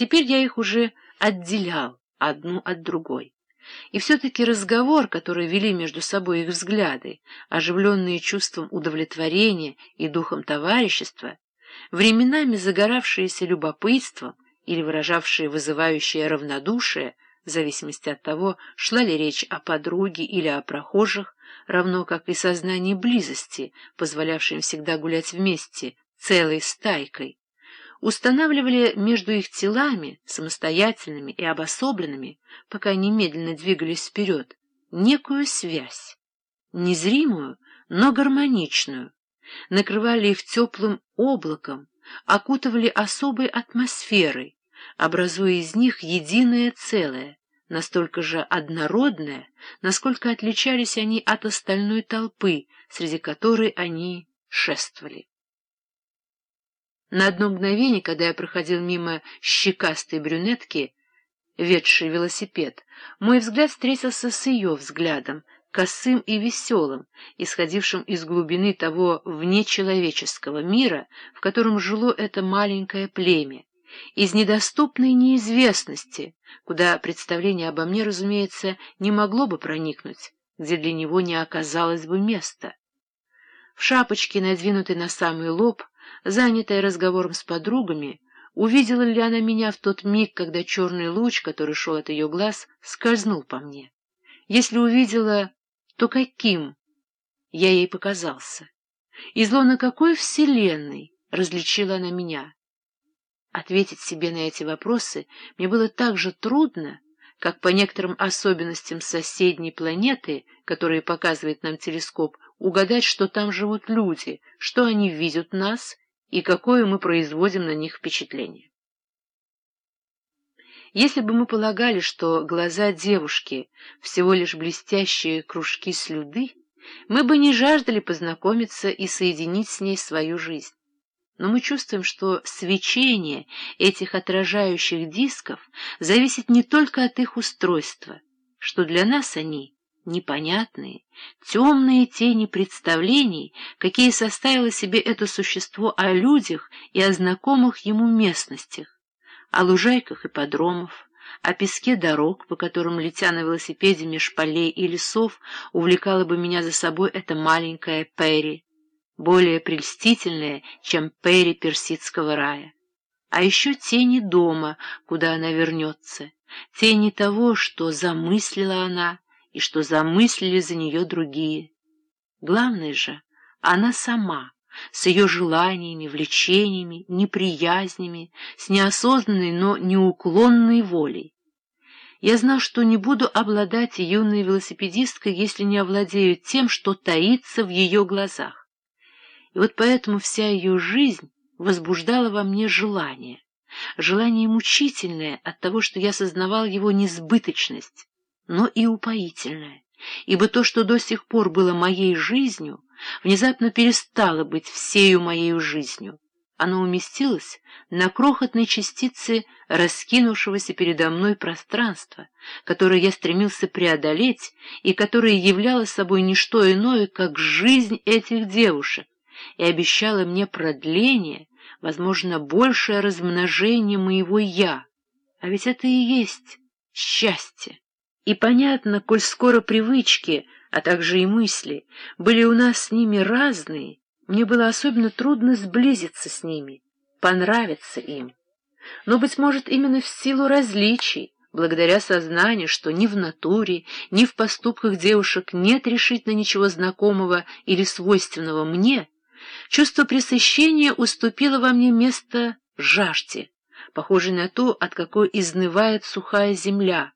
Теперь я их уже отделял одну от другой. И все-таки разговор, который вели между собой их взгляды, оживленные чувством удовлетворения и духом товарищества, временами загоравшиеся любопытством или выражавшие вызывающее равнодушие, в зависимости от того, шла ли речь о подруге или о прохожих, равно как и сознание близости, позволявшее им всегда гулять вместе, целой стайкой, устанавливали между их телами, самостоятельными и обособленными, пока они медленно двигались вперед, некую связь, незримую, но гармоничную, накрывали их теплым облаком, окутывали особой атмосферой, образуя из них единое целое, настолько же однородное, насколько отличались они от остальной толпы, среди которой они шествовали. На одно мгновение, когда я проходил мимо щекастой брюнетки, ведшей велосипед, мой взгляд встретился с ее взглядом, косым и веселым, исходившим из глубины того внечеловеческого мира, в котором жило это маленькое племя, из недоступной неизвестности, куда представление обо мне, разумеется, не могло бы проникнуть, где для него не оказалось бы места. В шапочке, надвинутой на самый лоб, занятая разговором с подругами, увидела ли она меня в тот миг, когда черный луч, который шел от ее глаз, скользнул по мне. Если увидела, то каким я ей показался? И зло на какой вселенной различила она меня? Ответить себе на эти вопросы мне было так же трудно, как по некоторым особенностям соседней планеты, которые показывает нам телескоп, угадать, что там живут люди, что они видят нас и какое мы производим на них впечатление. Если бы мы полагали, что глаза девушки всего лишь блестящие кружки слюды, мы бы не жаждали познакомиться и соединить с ней свою жизнь. Но мы чувствуем, что свечение этих отражающих дисков зависит не только от их устройства, что для нас они непонятные, темные тени представлений, какие составило себе это существо о людях и о знакомых ему местностях, о лужайках и подромов, о песке дорог, по которым, летя на велосипеде меж полей и лесов, увлекала бы меня за собой эта маленькая Перри, более прельстительная, чем Перри персидского рая. А еще тени дома, куда она вернется, тени того, что замыслила она, и что замыслили за нее другие. Главное же, она сама, с ее желаниями, влечениями, неприязнями, с неосознанной, но неуклонной волей. Я знал, что не буду обладать юной велосипедисткой, если не овладею тем, что таится в ее глазах. И вот поэтому вся ее жизнь возбуждала во мне желание, желание мучительное от того, что я сознавал его несбыточность, но и упоительное, ибо то, что до сих пор было моей жизнью, внезапно перестало быть всею моей жизнью. Оно уместилось на крохотной частице раскинувшегося передо мной пространства, которое я стремился преодолеть и которое являло собой не что иное, как жизнь этих девушек, и обещало мне продление, возможно, большее размножение моего «я». А ведь это и есть счастье. И понятно, коль скоро привычки, а также и мысли, были у нас с ними разные, мне было особенно трудно сблизиться с ними, понравиться им. Но, быть может, именно в силу различий, благодаря сознанию, что ни в натуре, ни в поступках девушек нет решительно ничего знакомого или свойственного мне, чувство пресыщения уступило во мне место жажде, похожей на то, от какой изнывает сухая земля,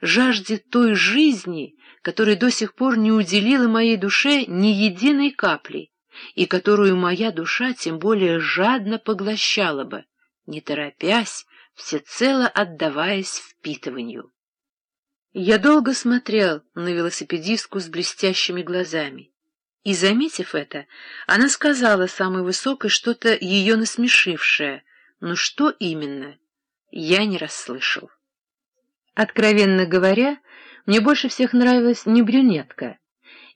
жажде той жизни, которой до сих пор не уделила моей душе ни единой капли, и которую моя душа тем более жадно поглощала бы, не торопясь, всецело отдаваясь впитыванию. Я долго смотрел на велосипедистку с блестящими глазами, и, заметив это, она сказала самой высокой что-то ее насмешившее, но что именно, я не расслышал. Откровенно говоря, мне больше всех нравилась не брюнетка,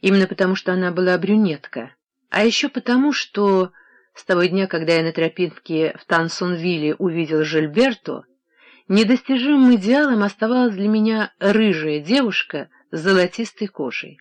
именно потому что она была брюнетка, а еще потому, что с того дня, когда я на тропинке в Тансонвилле увидел Жильберто, Недостижимым идеалом оставалась для меня рыжая девушка с золотистой кожей.